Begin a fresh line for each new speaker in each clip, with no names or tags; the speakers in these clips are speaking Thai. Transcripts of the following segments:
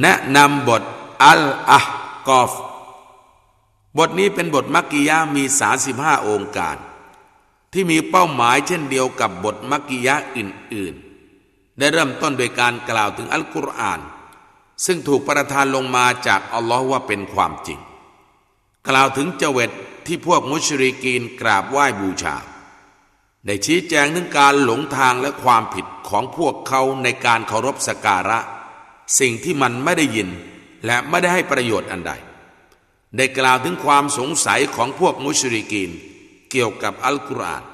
แนะนำบทอัลอะกอฟ บทนี้เป็นบทมักกิยะมี 35องค์การ ที่มีเป้าหมายเช่นเดียวกับบทมักกิยะอื่น ๆ ได้เริ่มต้นโดยการกล่าวถึงอัลกุรอาน ซึ่งถูกประทานลงมาจากอัลลอฮ์ว่าเป็นความจริง กล่าวถึงเจเวตที่พวกมุชริกีนกราบไหว้บูชาได้ชี้แจงถึงการหลงทางและความผิดของพวกเขาในการเคารพสการะสิ่งที่มันไม่ได้ยินและไม่ได้ให้ประโยชน์อันใด ได้กล่าวถึงความสงสัยของพวกมุชริกีนเกี่ยวกับอัลกุรอาน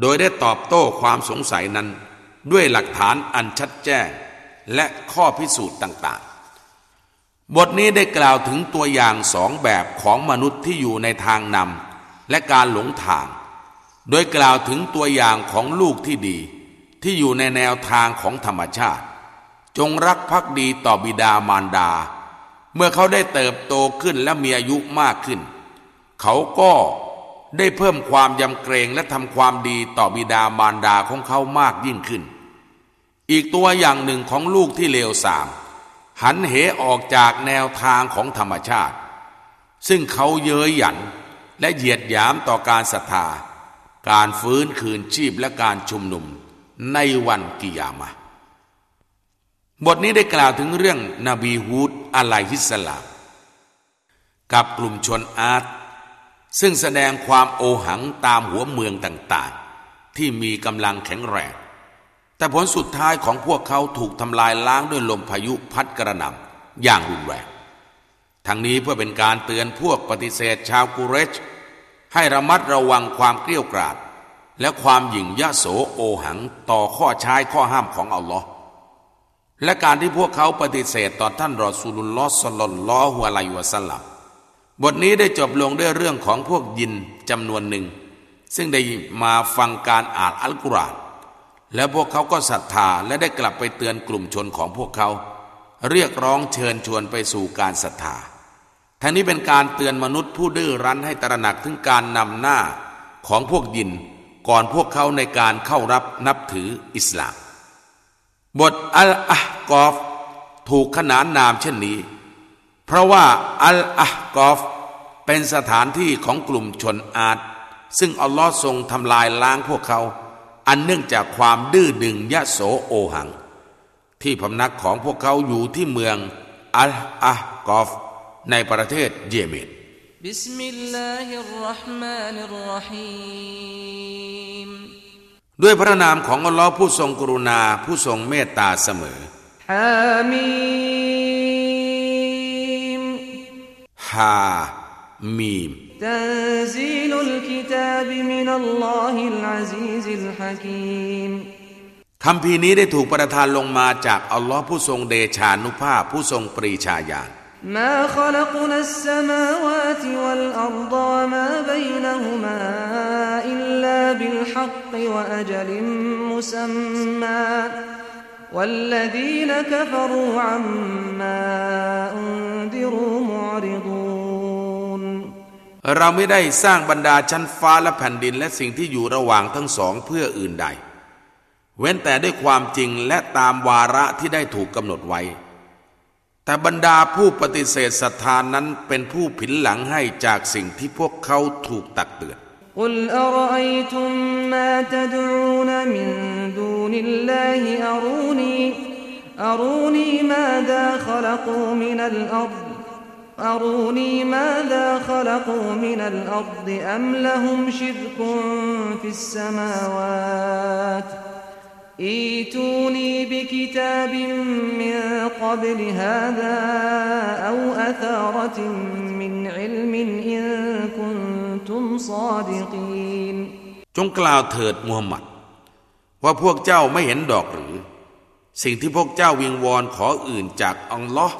โดยได้ตอบโต้ความสงสัยนั้นด้วยหลักฐานอันชัดแจ้ง และข้อพิสูจน์ต่างๆ บทนี้ได้กล่าวถึงตัวอย่างสองแบบของมนุษย์ที่อยู่ในทางนำและการหลงทาง โดยกล่าวถึงตัวอย่างของลูกที่ดี ที่อยู่ในแนวทางของธรรมชาติจงรักภักดีต่อบิดามารดา เมื่อเขาได้เติบโตขึ้นและมีอายุมากขึ้น เขาก็ได้เพิ่มความยำเกรงและทำความดีต่อบิดามารดาของเขามากยิ่งขึ้น อีกตัวอย่างหนึ่งของลูกที่เลวสาม หันเหออกจากแนวทางของธรรมชาติ ซึ่งเขาเย้ยหยันและเหยียดหยามต่อการศรัทธาการฟื้นคืนชีพและการชุมนุมในวันกิยามะบทนี้ได้กล่าวถึงเรื่องนบีฮูดอะลัยฮิสลามกับกลุ่มชนอาร์ตซึ่งแสดงความโอหังตามหัวเมืองต่างๆ ที่มีกำลังแข็งแรง แต่ผลสุดท้ายของพวกเขาถูกทำลายล้างด้วยลมพายุพัดกระหน่ำอย่างรุนแรงทั้งนี้เพื่อเป็นการเตือนพวกปฏิเสธชาวกุเรช ให้ระมัดระวังความเกลี้ยกราดและความหยิ่งยะโสโอหังต่อข้อใช้ข้อห้ามของอัลลอฮ์และการที่พวกเขาปฏิเสธต่อท่านรอสูลุลลอสลลลอหัวลายวสลับบทนี้ได้จบลงด้วยเรื่องของพวกยินจำนวนหนึ่ง ซึ่งได้มาฟังการอ่านอัลกุรอาน และพวกเขาก็ศรัทธาและได้กลับไปเตือนกลุ่มชนของพวกเขา เรียกร้องเชิญชวนไปสู่การศรัทธาทั้งนี้เป็นการเตือนมนุษย์ผู้ดื้อรั้นให้ตระหนักถึงการนำหน้าของพวกยินก่อนพวกเขาในการเข้ารับนับถืออิสลามบทอัลอะกอฟ ถูกขนานนามเช่นนี้ เพราะว่าอัลอะกอฟ เป็นสถานที่ของกลุ่มชนอาดซึ่งอัลลอฮ์ทรงทำลายล้างพวกเขา อันเนื่องจากความดื้อดึงยะโสโอหัง ที่พำนักของพวกเขาอยู่ที่เมืองอัลอะกอฟ ในประเทศเยเมนบิส
มิลลาฮิรราะห์มานิรรฮีม
ด้วยพระนามของอัลลอฮ์ผู้ทรงกรุณาผู้ทรงเมตตาเสมอ ฮามีม ฮามีม
ت ن ز ิ ل ا ل ك ت
คำพีนี้ได้ถูกประทานลงมาจากอัลลอฮ์ผู้ทรงเดชานุภาพผู้ทรงปรีชาญาณ
ما خلقنا السماوات والأرض وما بينهما إلا بالحق وأجل مسمى والذين كفروا عما أنذروا معرضون
เราไม่ได้สร้างบรรดาชั้นฟ้าและแผ่นดินและสิ่งที่อยู่ระหว่างทั้งสองเพื่ออื่นใด เว้นแต่ด้วยความจริงและตามวาระที่ได้ถูกกำหนดไว้แต่บรรดาผู้ปฏิเสธศรัทธานั้น เป็นผู้ผินหลังให้จากสิ่งที่พวกเขาถูกตักเตือน
กลอทดูนมินดูนิลลาฮิอรูนีอรูนีมาดาขลักูมินัลอัร ايتوني بكتاب من قبل هذا او ا ث ا ر من علم ان كنتم صادقين
จงกล่าวเถิดมูฮัมหมัดว่าพวกเจ้าไม่เห็นดอกหรือ สิ่งที่พวกเจ้าวิงวอนขออื่นจากอัลลอฮ์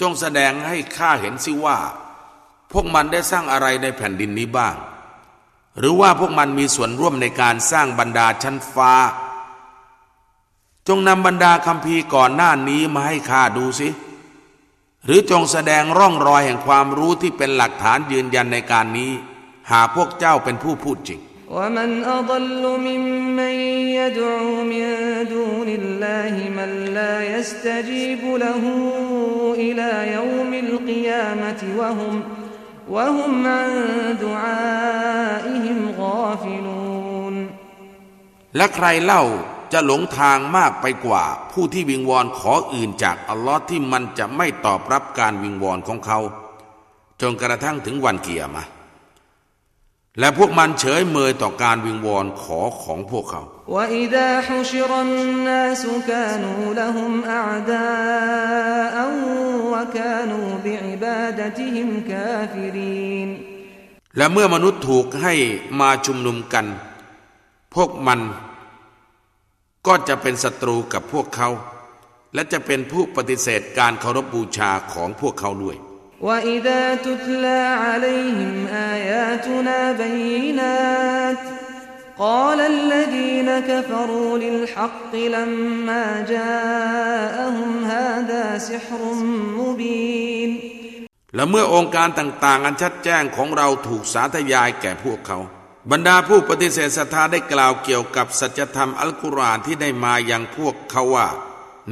จงแสดงให้ข้าเห็นสิว่า พวกมันได้สร้างอะไรในแผ่นดินนี้บ้างหรือว่าพวกมันมีส่วนร่วมในการสร้างบรรดาชั้นฟ้า จงนำบรรดาคำพีก่อนหน้านี้มาให้ข้าดูสิ หรือจงแสดงร่องรอยแห่งความรู้ที่เป็นหลักฐานยืนยันในการนี้ หาพวกเจ้าเป็นผู้พูดจริง
และ وهم عن دعائهم غافلون
และใครเล่าจะหลงทางมากไปกว่าผู้ที่วิงวอนขออื่นจากอัลลอฮ์ที่มันจะไม่ตอบรับการวิงวอนของเขาจนกระทั่งถึงวันเกียรมาและพวกมันเฉยเมยต่อการวิงวอนขอของพวกเขา
وكانوا بعبادتهم كافرين
และเมื่อมนุษย์ถูกให้มาชุมนุมกัน พวกมัน ก็จะเป็นศัตรูกับพวกเขา และจะเป็นผู้ปฏิเสธการเคารพบบูชาของพวกเขาด้วย
وإذا า ت ل ى عليهم آياتنا بينات قال الذين كفروا للحق لما جاءهم هذا سحر مبين
และเมื่อองค์การต่างๆอันชัดแจ้งของเราถูกสาธยายแก่พวกเขา บรรดาผู้ปฏิเสธศรัทธาได้กล่าวเกี่ยวกับสัจธรรมอัลกุรอานที่ได้มาอย่างพวกเขาว่า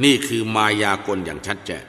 นี่คือมายากลอย่างชัดแจ้ง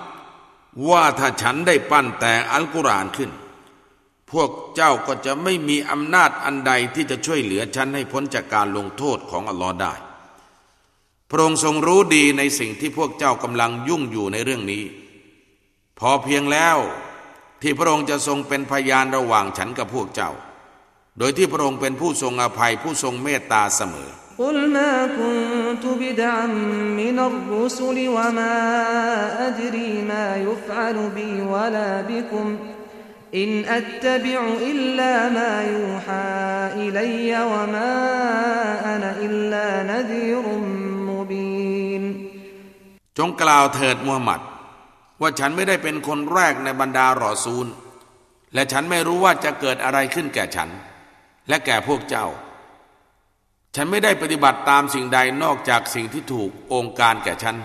ว่าถ้าฉันได้ปั้นแต่อัลกุรอานขึ้น พวกเจ้าก็จะไม่มีอำนาจอันใดที่จะช่วยเหลือฉันให้พ้นจากการลงโทษของอัลลอฮ์ได้พระองค์ทรงรู้ดีในสิ่งที่พวกเจ้ากำลังยุ่งอยู่ในเรื่องนี้ พอเพียงแล้วที่พระองค์จะทรงเป็นพยานระหว่างฉันกับพวกเจ้า โดยที่พระองค์เป็นผู้ทรงอภัยผู้ทรงเมตตาเสมอ
قل ما كنت بدعا من الرسل وما أدري ما يفعل بي ولا بكم إن أتبع إلا ما يوحى إلي وما أنا إلا نذير مبين
จงกล่าวเถิดมูฮัมหมัด ว่าฉันไม่ได้เป็นคนแรกในบรรดารอซูลและฉันไม่รู้ว่าจะเกิดอะไรขึ้นแก่ฉัน และแก่พวกเจ้าฉันไม่ได้ปฏิบัติตามสิ่งใดนอกจากสิ่งที่ถูกองค์การแก่ฉัน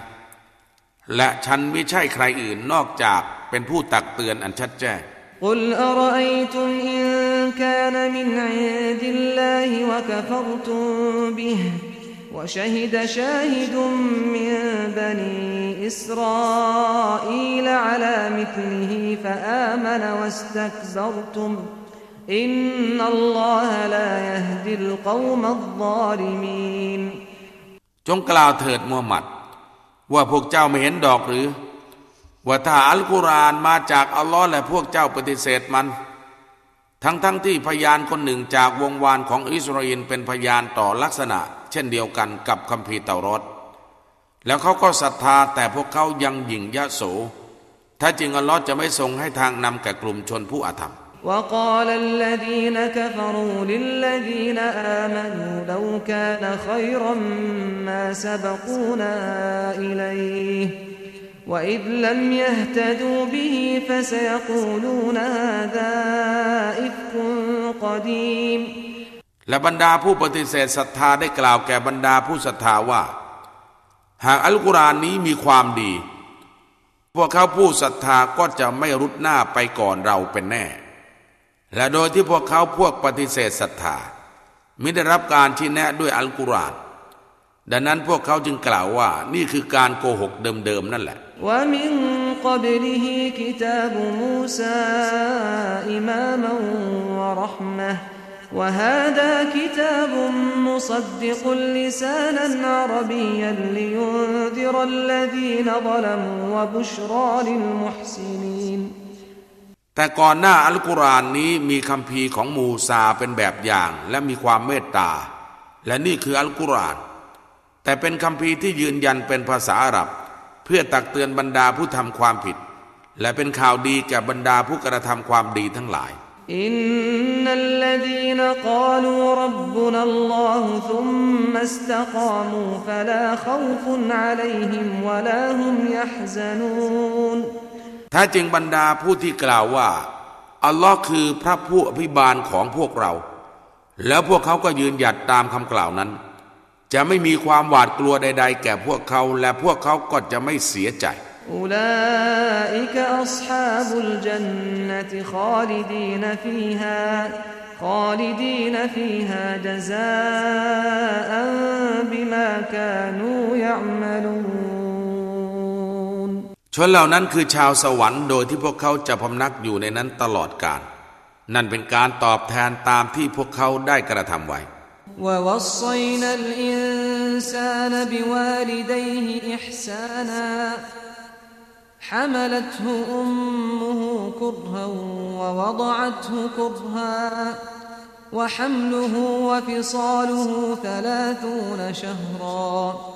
และฉันไม่ใช่ใครอื่นนอกจากเป็นผู้ตักเตือนอันชัดแจ้ง
กาาฮิดชาฮิดมินอิสราอีลอลามิทลิฮิฟะอามนวสตักซรตุมอินนัลลอฮะลายฮดิลกอมัลซอลิม
ีนจงกล่าวเถิดมูฮัมหมัด ว่าพวกเจ้าไม่เห็นดอกหรือว่าถ้าอัลกุรอานมาจากอัลลอฮ์และพวกเจ้าปฏิเสธมัน ทั้งๆทที่พยานคนหนึ่งจากวงวานของอิสราเอลเป็นพยานต่อลักษณะ เช่นเดียวกันกับคัมภีร์เตารอดแล้วเขาก็ศรัทธาแต่พวกเขายังหยิ่งยะโสถ้าจริงอัลลอฮ์จะไม่ทรงให้ทางนำแก่กลุ่มชนผู้อาธรรม
وقال الذين كفروا للذين آمنوا لو كان خيرا ما سبقونا إليه وإذ لم يهتدوا به فسيقولون هذا إفك قديم
และบรรดาผู้ปฏิเสธศรัทธาได้กล่าวแก่บรรดาผู้ศรัทธาว่า หากอัลกุรอานนี้มีความดี พวกเขาผู้ศรัทธาก็จะไม่รุดหน้าไปก่อนเราเป็นแน่และโดยที่พวกเขาพวกปฏิเสธศรัทธาไม่ได้รับการชี้แนะด้วยอัลกุรอานดังนั้นพวกเขาจึงกล่าวว่านี่คือการโกหกเดิมๆนั่นแหละและแต่ก่อนหน้าอัลกุรอานนี้มีคำพีของมูซาเป็นแบบอย่างและมีความเมตตา และนี่คืออัลกุรอานแต่เป็นคำพีที่ยืนยันเป็นภาษาอาหรับ เพื่อตักเตือนบรรดาผู้ทำความผิด และเป็นข่าวดีแก่บรรดาผู้กระทำความดีทั้งหลาย
อินนัลลดีนกาลูรับบุนัลลอฮุซุมมัสตกามูฟลาขอฟุนอะลัยฮิมวะลาฮุมยะฮซนูน
ถ้าจริงบรรดาผู้ที่กล่าวว่า อัลลอฮ์คือพระผู้อภิบาลของพวกเรา แล้วพวกเขาก็ยืนหยัดตามคำกล่าวนั้น จะไม่มีความหวาดกลัวใดๆแก่พวกเขาและพวกเขาก็จะไม่เสียใจ
อุ
ชนเหล่านั้นคือชาวสวรรค์โดยที่พวกเขาจะพำนักอยู่ในนั้นตลอดกาลนั่นเป็นการตอบแทนตามที่พวกเขาได้กระทำไว้
و ح م ل ه و ف ص ا ل ه ثلاثون ش ه ر ا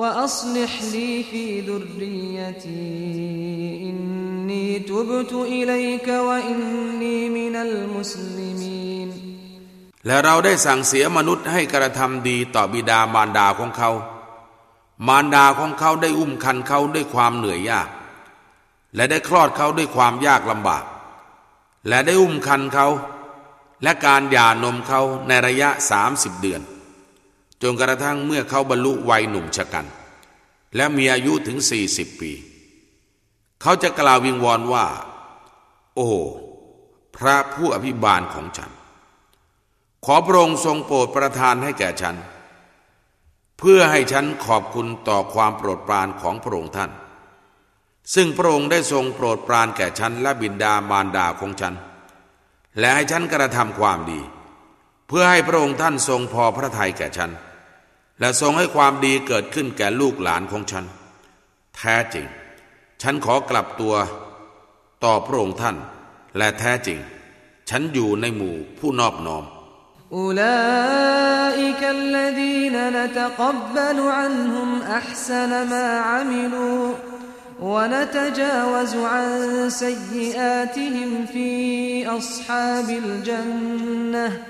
وأصلح لي في ذريتي إني تبت إليك وإني من المسلمين
และเราได้สั่งเสียมนุษย์ให้กระทำดีต่อบิดามารดาของเขา มารดาของเขาได้อุ้มคันเขาด้วยความเหนื่อยยาก และได้คลอดเขาด้วยความยากลำบาก และได้อุ้มคันเขา และการหย่านมเขา ในระยะส0ามิบเดือนจนกระทั่งเมื่อเขาบรรลุวัยหนุ่มชะกัน และมีอายุถึงสี่สิบปี เขาจะกล่าววิงวอนว่า โอ้พระผู้อภิบาลของฉัน ขอพระองค์ทรงโปรดประทานให้แก่ฉันเพื่อให้ฉันขอบคุณต่อความโปรดปรานของพระองค์ท่าน ซึ่งพระองค์ได้ทรงโปรดปรานแก่ฉันและบิดามารดาของฉัน และให้ฉันกระทำความดี เพื่อให้พระองค์ท่านทรงพอพระทัยแก่ฉันและทรงให้ความดีเกิดขึ้นแก่ลูกหลานของฉัน แท้จริง ฉันขอกลับตัวต่อพระองค์ท่าน และแท้จริง ฉันอยู่ในหมู่ผู้นอบน้อม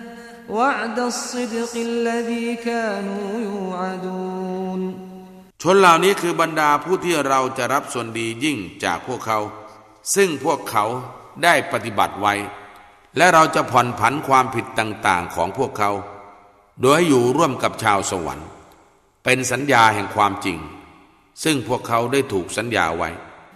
أ وعد الصدق الذي كانوا يوعدون
ชนเหล่านี้คือบรรดาผู้ที่เราจะรับส่วนดียิ่งจากพวกเขา ซึ่งพวกเขาได้ปฏิบัติไว้ และเราจะผ่อนผันความผิดต่าง ๆ ของพวกเขา โดยอยู่ร่วมกับชาวสวรรค์เป็นสัญญาแห่งความจริง ซึ่งพวกเขาได้ถูกสัญญาไว้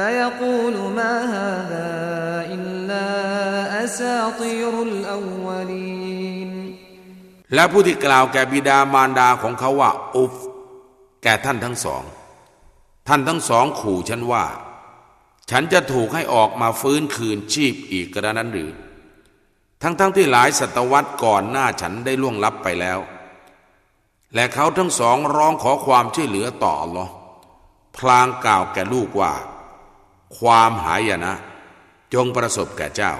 فيقول ما هذا إلا أساطير الأولين
และผู้ที่กล่าวแก่บิดามารดาของเขาว่า อุฟแก่ท่านทั้งสอง ท่านทั้งสองขู่ฉันว่า ฉันจะถูกให้ออกมาฟื้นคืนชีพอีกกระนั้นหรือ ทั้งๆทที่หลายศตวรรษก่อนหน้าฉันได้ล่วงลับไปแล้ว และเขาทั้งสองร้องขอความช่วยเหลือต่อหรอพลางกล่าวแก่ลูกว่าความหายนะ จงประสบแก่เจ้า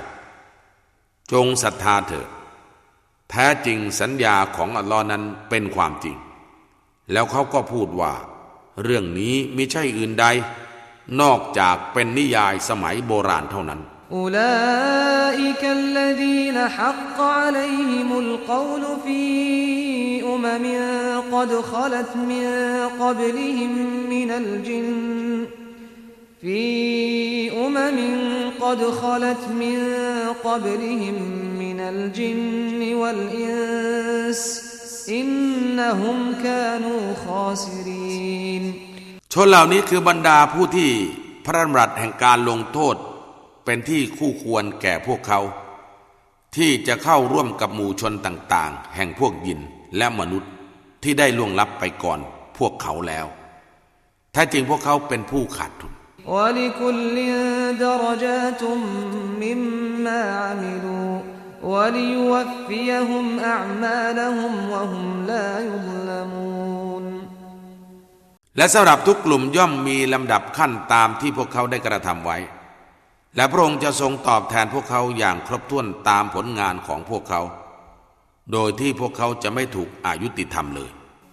จงศรัทธาเถิดแท้จริงสัญญาของอัลลอฮ์นั้นเป็นความจริง แล้วเขาก็พูดว่า เรื่องนี้ไม่ใช่อื่นใดนอกจากเป็นนิยายสมัยโบราณเท่านั้น
أولئك อ ل ذ ي ن อ ق ع ل ي في أمم قد خلت من قبلهم من الجن والإنس إنهم كانوا خاسرين
ชนเหล่านี้คือบรรดาผู้ที่พระราชแห่งการลงโทษ เป็นที่คู่ควรแก่พวกเขา ที่จะเข้าร่วมกับหมู่ชนต่างๆ แห่งพวกยินและมนุษย์ที่ได้ล่วงลับไปก่อนพวกเขาแล้วแท้จริงพวกเขาเป็นผู้ขาดทุน
ولكل درجات مما عملوا وليوفيهم أعمالهم وهم لا يظلمون
และสำหรับทุกกลุ่มย่อมมีลำดับขั้นตามที่พวกเขาได้กระทำไว้ และพระองค์จะทรงตอบแทนพวกเขาอย่างครบถ้วนตามผลงานของพวกเขา โดยที่พวกเขาจะไม่ถูกอายุติธรรมเล
ย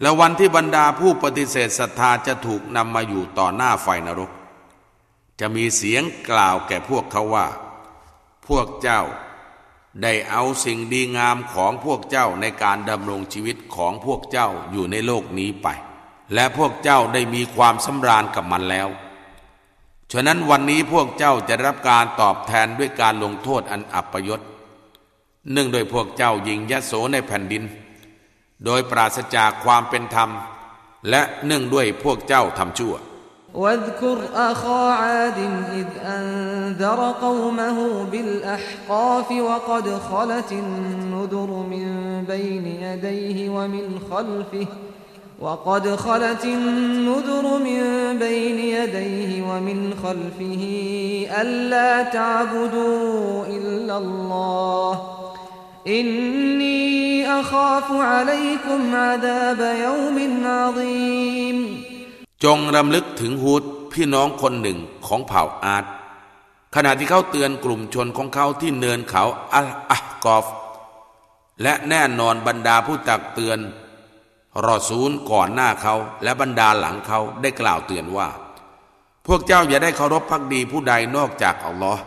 และวันที่บรรดาผู้ปฏิเสธศรัทธาจะถูกนำมาอยู่ต่อหน้าไฟนรก จะมีเสียงกล่าวแก่พวกเขาว่า พวกเจ้าได้เอาสิ่งดีงามของพวกเจ้าในการดำรงชีวิตของพวกเจ้าอยู่ในโลกนี้ไป และพวกเจ้าได้มีความสำราญกับมันแล้ว ฉะนั้นวันนี้พวกเจ้าจะรับการตอบแทนด้วยการลงโทษอันอัปยศเนื่องโดยพวกเจ้ายิงยะโสในแผ่นดินโดยปราศจากความเป็นธรรม และเนื่องด้วยพวกเจ้าทำชั่ว
และอินนีอัคาฟุอะลัยกุมอาดาบยอมินอาซี
มจงรำลึกถึงฮูด พี่น้องคนหนึ่ง ของเผ่าอาดขณะที่เขาเตือน กลุ่มชนของเขา ที่เนินเขา อัลอะกอฟ และแน่นอน บรรดาผู้ตักเตือน รอซูลก่อนหน้าเขา และบรรดาหลังเขา ได้กล่าวเตือนว่า พวกเจ้าอย่าได้เคารพพักดีผู้ใดนอกจากอัลลอฮ์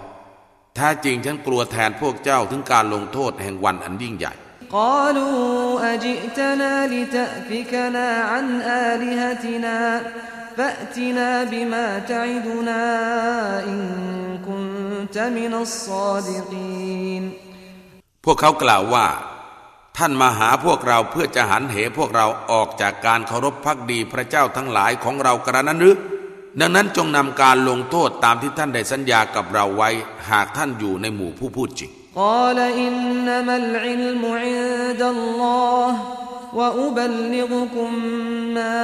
ถ้าจริงฉันกลัวแทนพวกเจ้าถึงการลงโทษแห่งวันอันยิ่งใหญ่พวกเขากล่าวว่า ท่านมาหาพวกเราเพื่อจะหันเหพวกเราออกจากการเคารพพักดีพระเจ้าทั้งหลายของเรากระนั้นหรือดังนั้นจงนำการลงโทษตามที่ท่านได้สัญญากับเราไว้หากท่านอยู่ในหมู่ผู้พูดจริง
กลอินนัมัลอิลมุอินดัลลอฮ์วะอุบัลลิกุมมา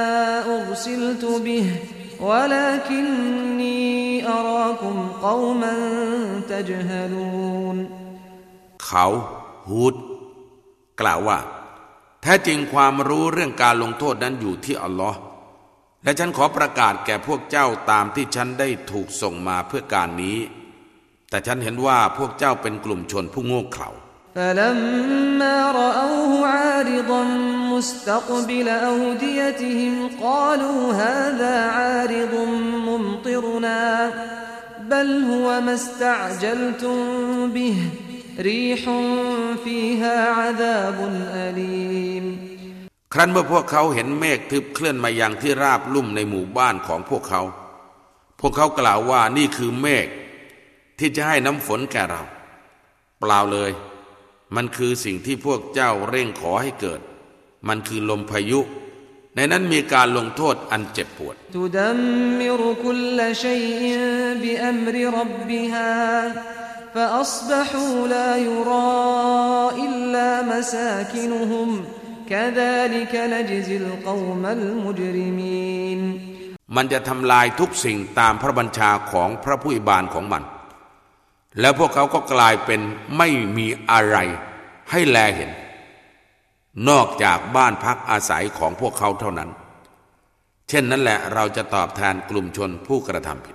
อุรซิลตุบิ์
เขาฮูด กล่าวว่าแท้จริงความรู้เรื่องการลงโทษนั้นอยู่ที่อัลลอฮ์และฉันขอประกาศแก่พวกเจ้าตามที่ฉันได้ถูกส่งมาเพื่อการนี้ แต่ฉันเห็นว่าพวกเจ้าเป็นกลุ่มชนผู้โง่เขลา
แต่เมื่อรอเอวห์อาริดันมุกอูดียติหิมกลูฮาดาอาริดันมุมตรนาบัลฮวมสตาจัลตุบิห์รีฮุฟีฮาาดาบอลี
ครั้นเมื่อพวกเขาเห็นเมฆทึบเคลื่อนมายังที่ราบลุ่มในหมู่บ้านของพวกเขา พวกเขากล่าวว่านี่คือเมฆที่จะให้น้ำฝนแก่เรา เปล่าเลย มันคือสิ่งที่พวกเจ้าเร่งขอให้เกิด มันคือลมพายุในนั้นมีการลงโทษอันเจ็บปวด
ทุดัมมิรุคุลชัยบิอัมริรับบิฮา كذلك نجزي القوم المجرمين
มันจะทำลายทุกสิ่งตามพระบัญชาของพระผู้อิบานของมัน แล้วพวกเขาก็กลายเป็นไม่มีอะไร ให้แลเห็น นอกจากบ้านพักอาศัยของพวกเขาเท่านั้น เช่นนั้นแหละ เราจะตอบแทนกลุ่มชนผู้กระทำผิด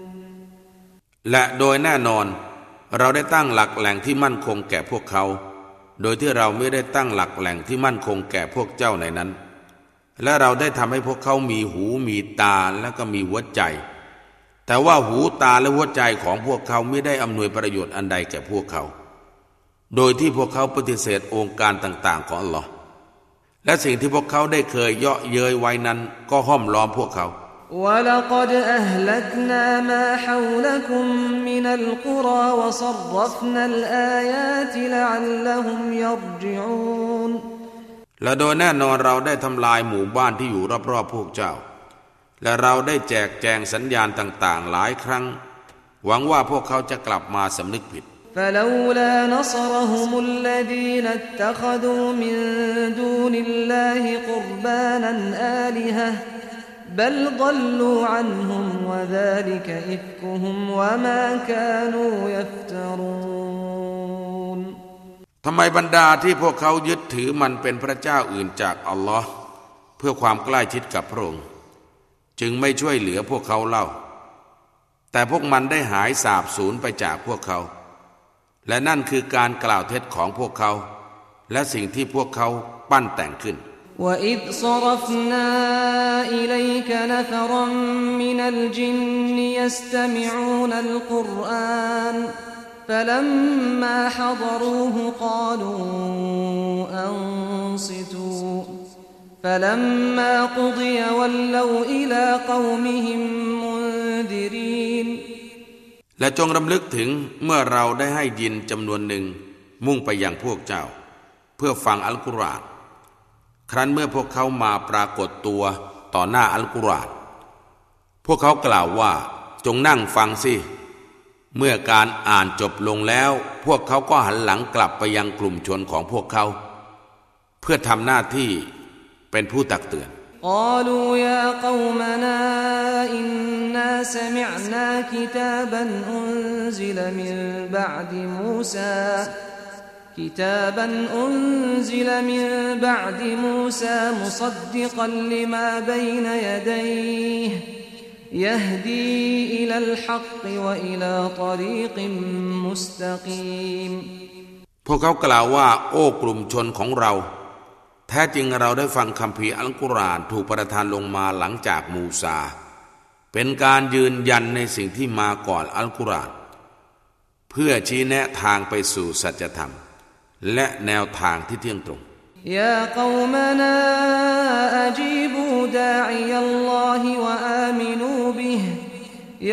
และโดยแน่นอนเราได้ตั้งหลักแหล่งที่มั่นคงแก่พวกเขา โดยที่เราไม่ได้ตั้งหลักแหล่งที่มั่นคงแก่พวกเจ้าในนั้น และเราได้ทำให้พวกเขามีหู มีตา และก็มีหัวใจ แต่ว่าหูตาและหัวใจของพวกเขาไม่ได้อำนวยประโยชน์อันใดแก่พวกเขา โดยที่พวกเขาปฏิเสธองค์การต่าง ๆ ของอัลลอฮ์และสิ่งที่พวกเขาได้เคยเยาะเย้ยไว้นั้นก็ห้อมล้อมพวกเขา
ولقد أهلكنا ما حولكم من القرى وصرفنا الآيات لعلهم يرجعون
และโดยแน่นอนเราได้ทำลายหมู่บ้านที่อยู่รอบๆพวกเจ้าและเราได้แจกแจงสัญญาณต่างๆหลายครั้ง หวังว่าพวกเขาจะกลับมาสำนึกผิด
ف بل ضلوا عنهم وذلك إفكهم وما كانوا يفترون
ทำไมบรรดาที่พวกเขายึดถือมันเป็นพระเจ้าอื่นจากอัลลอฮ์เพื่อความใกล้ชิดกับพระองค์จึงไม่ช่วยเหลือพวกเขาเล่า แต่พวกมันได้หายสาบสูญไปจากพวกเขา และนั่นคือการกล่าวเท็จของพวกเขา และสิ่งที่พวกเขาปั้นแต่งขึ้น
وإذ صرفنا إليك نفرا من الجن يستمعون القرآن فلما حضروه قالوا أنصتوا فلما قضي ولوا إلى قومهم منذرين
และจงรำลึกถึง เมื่อเราได้ให้ยินจำนวนหนึ่งมุ่งไปยังพวกเจ้า เพื่อฟังอัลกุรอานครั้นเมื่อพวกเขามาปรากฏตัวต่อหน้าอัลกุรอาน พวกเขากล่าวว่าจงนั่งฟังสิ เมื่อการอ่านจบลงแล้ว พวกเขาก็หันหลังกลับไปยังกลุ่มชนของพวกเขา เพื่อทำหน้าที่เป็นผู้ตักเตือน
พ كتابا أنزل من بعد موسى مصدقا لما بين يديه يهدي إلى الحق وإلى طريق مستقيم
พวกเขากล่าวว่า โอ้กลุ่มชนของเรา แท้จริงเราได้ฟังคำพีอัลกุรอานถูกประทานลงมาหลังจากมูซาเป็นการยืนยันในสิ่งที่มาก่อนอัลกุรอานเพื่อชี้แนะทางไปสู่สัจธรรมและแนวทางที่เที่ยงตรง
ยา قومنا أجيبوا داعي الله وآمنوا به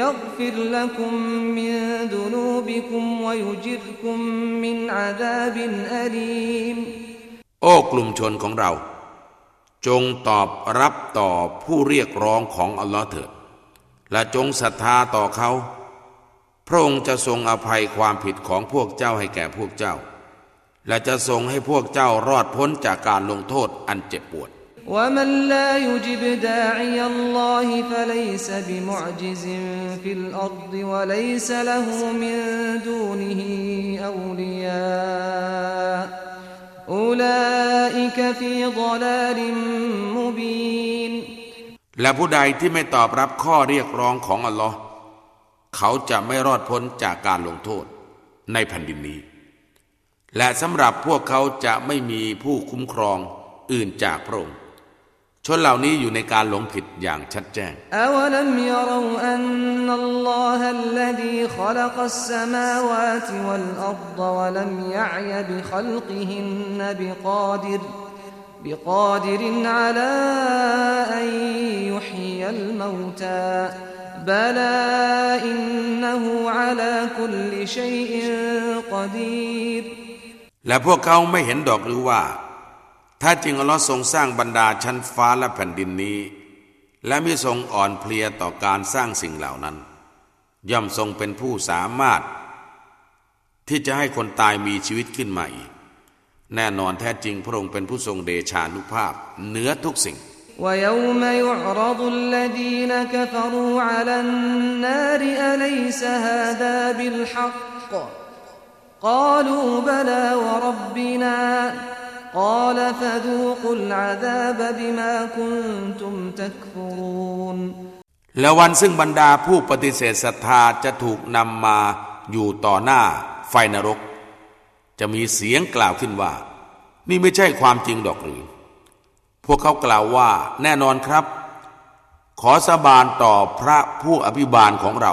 يغفر لكم من ذنوبكم ويجركم من عذاب أليم
โอ้กลุ่มชนของเรา จงตอบรับต่อผู้เรียกร้องของอัลลอฮ์เถิดและจงศรัทธาต่อเขา พระองค์จะทรงอภัยความผิดของพวกเจ้าให้แก่พวกเจ้าและจะทรงให้พวกเจ้ารอดพ้นจากการลงโทษอันเจ็บปวด และผู้ใดที่ไม่ตอบรับข้อเรียกร้องของอัลลอฮ์เขาจะไม่รอดพ้นจากการลงโทษในแผ่นดินนี้และสำหรับพวกเขาจะไม่มีผู้คุ้มครอง อื่นจากพระองค์ชนเหล่านี้อยู่ในการหลงผิดอย่างชัดแจ้งพวกเและพวกเขาไม่เห็นดอกหรือว่า ถ้าจริงอัลลอฮ์ทรงสร้างบรรดาชั้นฟ้าและแผ่นดินนี้ และมิทรงอ่อนเพลียต่อการสร้างสิ่งเหล่านั้น ย่อมทรงเป็นผู้สามารถ ที่จะให้คนตายมีชีวิตขึ้นมาอีกแน่นอนแท้จริงพระองค์เป็นผู้ทรงเดชานุภาพเหนือทุกสิ่ง
และ قالوا بلى وربنا قال فذوقوا العذاب بما كنتم تكفرون
และวันซึ่งบรรดาผู้ปฏิเสธศรัทธาจะถูกนำมาอยู่ต่อหน้าไฟนรก จะมีเสียงกล่าวขึ้นว่า นี่ไม่ใช่ความจริงดอกหรือพวกเขากล่าวว่าแน่นอนครับ ขอสาบานต่อพระผู้อภิบาลของเรา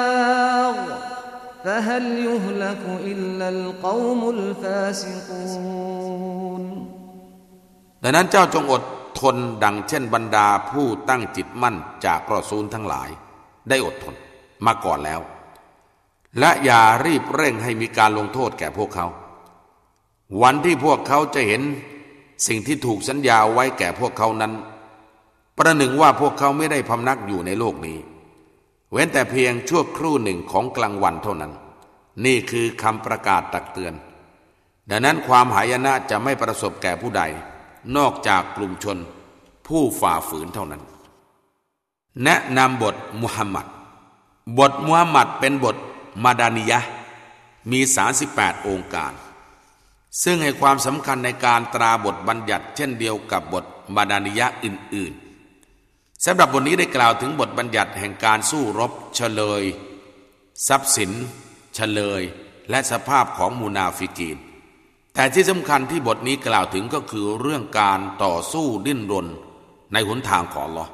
فهل يهلك إلا القوم الفاسقون
ดังนั้นเจ้าจงอดทน ดังเช่นบรรดาผู้ตั้งจิตมั่น จากรอซูลทั้งหลาย ได้อดทนมาก่อนแล้ว และอย่ารีบเร่งให้มีการลงโทษแก่พวกเขา วันที่พวกเขาจะเห็นสิ่งที่ถูกสัญญาไว้แก่พวกเขานั้น ประหนึ่งว่าพวกเขาไม่ได้พำนักอยู่ในโลกนี้เว้นแต่เพียงชั่วครู่หนึ่งของกลางวันเท่านั้น นี่คือคำประกาศตักเตือน ดังนั้นความหายนะจะไม่ประสบแก่ผู้ใด นอกจากกลุ่มชนผู้ฝ่าฝืนเท่านั้น แนะนำบทมุฮัมมัด บทมุฮัมมัดเป็นบทมาดานิยะ มี 38 องค์การ ซึ่งให้ความสำคัญในการตราบทบัญญัติเช่นเดียวกับบทมาดานิยะอื่นๆสำหรับบทนี้ได้กล่าวถึงบทบัญญัติแห่งการสู้รบเฉลย ทรัพย์สินเฉลย และสภาพของมูนาฟิกีนแต่ที่สำคัญที่บทนี้กล่าวถึงก็คือเรื่องการต่อสู้ดิ้นรนในหนทางของลอ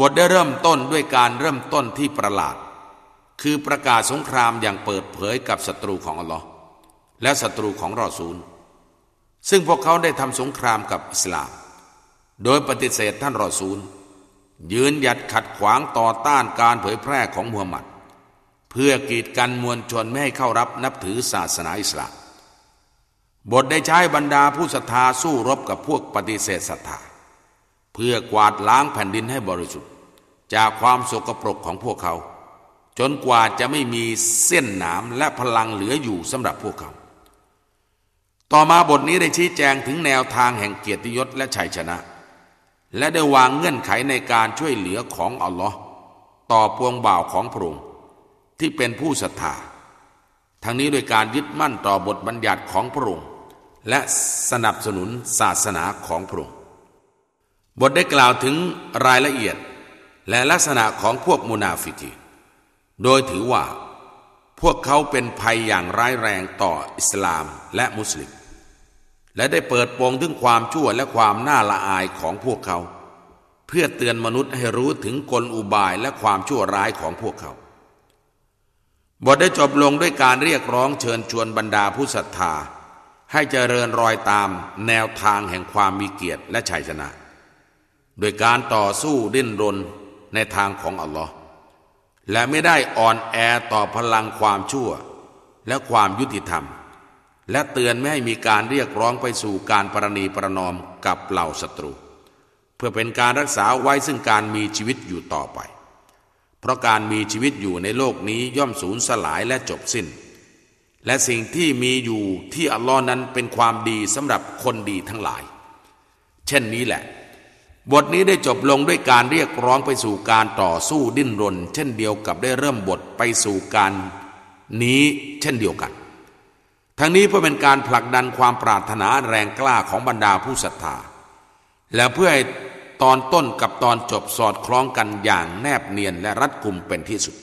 บทได้เริ่มต้นด้วยการเริ่มต้นที่ประหลาด คือประกาศสงครามอย่างเปิดเผยกับศัตรูของลอและศัตรูของรอซูลซึ่งพวกเขาได้ทำสงครามกับอิสลามโดยปฏิเสธท่านรอซูล ยืนหยัดขัดขวางต่อต้านการเผยแพร่ของมูฮัมหมัด เพื่อกีดกันมวลชนไม่ให้เข้ารับนับถือศาสนาอิสลามบทได้ใช้บรรดาผู้ศรัทธาสู้รบกับพวกปฏิเสธศรัทธาเพื่อกวาดล้างแผ่นดินให้บริสุทธิ์ จากความโสกปรกของพวกเขา จนกว่าจะไม่มีเส้นหนามและพลังเหลืออยู่สำหรับพวกเขา ต่อมาบทนี้ได้ชี้แจงถึงแนวทางแห่งเกียรติยศ และชัยชนะและได้วางเงื่อนไขในการช่วยเหลือของอัลลอฮ์ต่อพวงบ่าวของพระองค์ที่เป็นผู้ศรัทธาทั้งนี้โดยการยึดมั่นต่อบทบัญญัติของพระองค์และสนับสนุนศาสนาของพระองค์บทได้กล่าวถึงรายละเอียดและลักษณะของพวกมุนาฟิกีโดยถือว่า พวกเขาเป็นภัยอย่างร้ายแรงต่ออิสลามและมุสลิมและได้เปิดโปงถึงความชั่วและความน่าละอายของพวกเขา เพื่อเตือนมนุษย์ให้รู้ถึงกลอุบายและความชั่วร้ายของพวกเขา บทได้จบลงด้วยการเรียกร้องเชิญชวนบรรดาผู้ศรัทธา ให้เจริญรอยตามแนวทางแห่งความมีเกียรติและชัยชนะโดยการต่อสู้ดิ้นรนในทางของอัลลอฮ์และไม่ได้อ่อนแอต่อพลังความชั่วและความยุติธรรมและเตือนไม่ให้มีการเรียกร้องไปสู่การประนีประนอมกับเหล่าศัตรูเพื่อเป็นการรักษาไว้ซึ่งการมีชีวิตอยู่ต่อไป เพราะการมีชีวิตอยู่ในโลกนี้ย่อมสูญสลายและจบสิน้น และสิ่งที่มีอยู่ที่อัลลอฮ์นั้นเป็นความดีสำหรับคนดีทั้งหลาย เช่นนี้แหละ บทนี้ได้จบลงด้วยการเรียกร้องไปสู่การต่อสู้ดิ้นรน เช่นเดียวกับได้เริ่มบทไปสู่การนี้เช่นเดียวกันทั้งนี้เพื่อเป็นการผลักดันความปรารถนาแรงกล้าของบรรดาผู้ศรัทธา และเพื่อให้ตอนต้นกับตอนจบสอดคล้องกันอย่างแนบเนียนและรัดกุมเป็นที่สุด